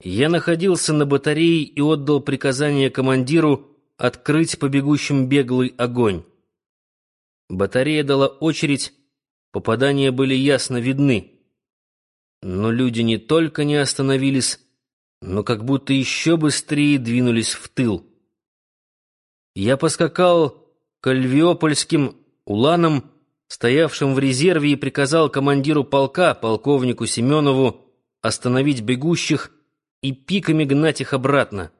Я находился на батарее и отдал приказание командиру открыть по бегущим беглый огонь. Батарея дала очередь, попадания были ясно видны. Но люди не только не остановились, но как будто еще быстрее двинулись в тыл. Я поскакал к Альвеопольским уланам, стоявшим в резерве, и приказал командиру полка, полковнику Семенову, остановить бегущих и пиками гнать их обратно.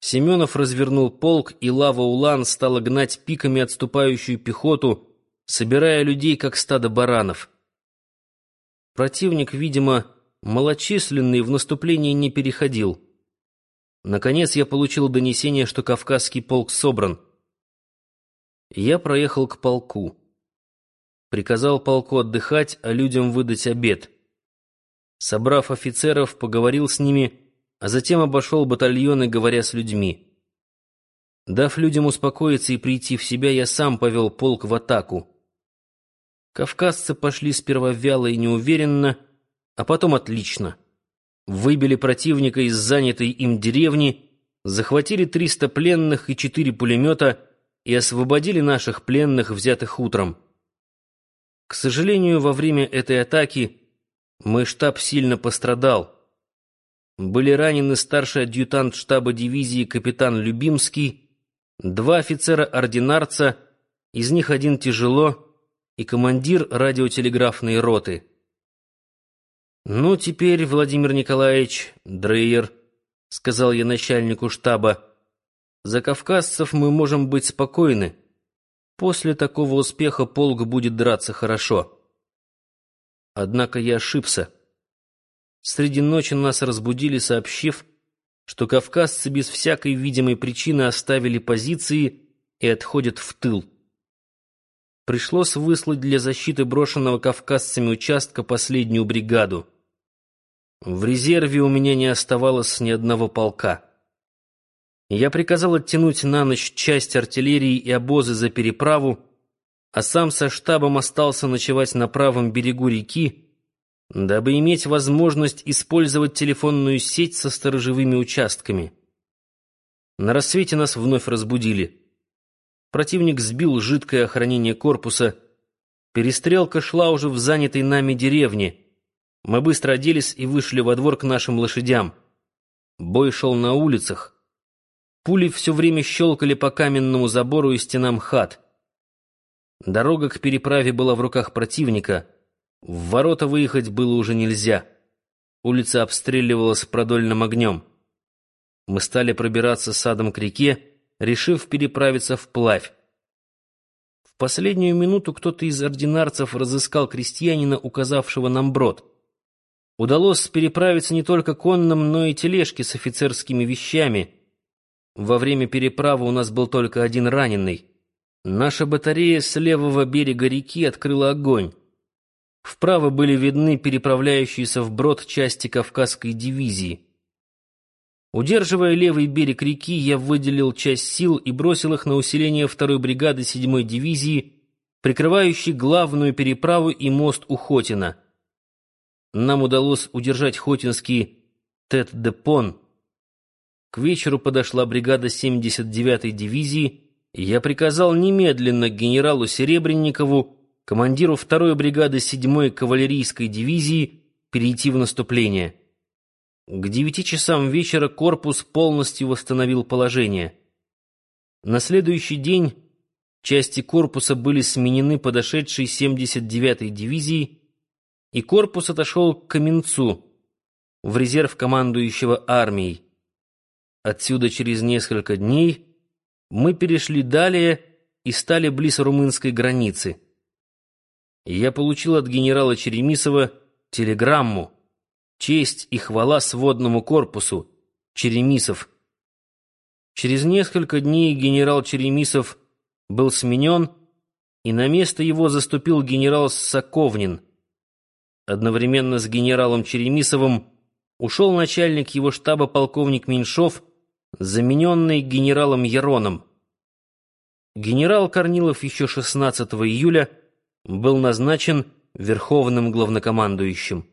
Семенов развернул полк, и лава-улан стала гнать пиками отступающую пехоту, собирая людей, как стадо баранов. Противник, видимо, малочисленный, в наступлении не переходил. Наконец я получил донесение, что Кавказский полк собран. Я проехал к полку. Приказал полку отдыхать, а людям выдать обед. Собрав офицеров, поговорил с ними, а затем обошел батальоны, говоря с людьми. Дав людям успокоиться и прийти в себя, я сам повел полк в атаку. Кавказцы пошли сперва вяло и неуверенно, а потом отлично. Выбили противника из занятой им деревни, захватили 300 пленных и 4 пулемета и освободили наших пленных, взятых утром. К сожалению, во время этой атаки мой штаб сильно пострадал. Были ранены старший адъютант штаба дивизии капитан Любимский, два офицера-ординарца, из них один тяжело, и командир радиотелеграфной роты. «Ну, теперь, Владимир Николаевич, Дрейер», — сказал я начальнику штаба, — «за кавказцев мы можем быть спокойны. После такого успеха полк будет драться хорошо». Однако я ошибся. Среди ночи нас разбудили, сообщив, что кавказцы без всякой видимой причины оставили позиции и отходят в тыл. Пришлось выслать для защиты брошенного кавказцами участка последнюю бригаду. В резерве у меня не оставалось ни одного полка. Я приказал оттянуть на ночь часть артиллерии и обозы за переправу, а сам со штабом остался ночевать на правом берегу реки, дабы иметь возможность использовать телефонную сеть со сторожевыми участками. На рассвете нас вновь разбудили. Противник сбил жидкое охранение корпуса. Перестрелка шла уже в занятой нами деревне. Мы быстро оделись и вышли во двор к нашим лошадям. Бой шел на улицах. Пули все время щелкали по каменному забору и стенам хат. Дорога к переправе была в руках противника. В ворота выехать было уже нельзя. Улица обстреливалась продольным огнем. Мы стали пробираться садом к реке, решив переправиться вплавь. В последнюю минуту кто-то из ординарцев разыскал крестьянина, указавшего нам брод. Удалось переправиться не только конным, но и тележке с офицерскими вещами. Во время переправы у нас был только один раненый. Наша батарея с левого берега реки открыла огонь. Вправо были видны переправляющиеся вброд части Кавказской дивизии. Удерживая левый берег реки, я выделил часть сил и бросил их на усиление второй бригады 7-й дивизии, прикрывающей главную переправу и мост у Хотина. Нам удалось удержать Хотинский Тет-де-Пон. К вечеру подошла бригада 79-й дивизии, я приказал немедленно генералу Серебренникову, командиру второй бригады 7-й кавалерийской дивизии, перейти в наступление. К девяти часам вечера корпус полностью восстановил положение. На следующий день части корпуса были сменены подошедшей 79-й дивизией, и корпус отошел к Каменцу, в резерв командующего армией. Отсюда через несколько дней мы перешли далее и стали близ румынской границы. Я получил от генерала Черемисова телеграмму «Честь и хвала сводному корпусу. Черемисов». Через несколько дней генерал Черемисов был сменен, и на место его заступил генерал Соковнин. Одновременно с генералом Черемисовым ушел начальник его штаба полковник Меньшов, замененный генералом Яроном. Генерал Корнилов еще 16 июля был назначен верховным главнокомандующим.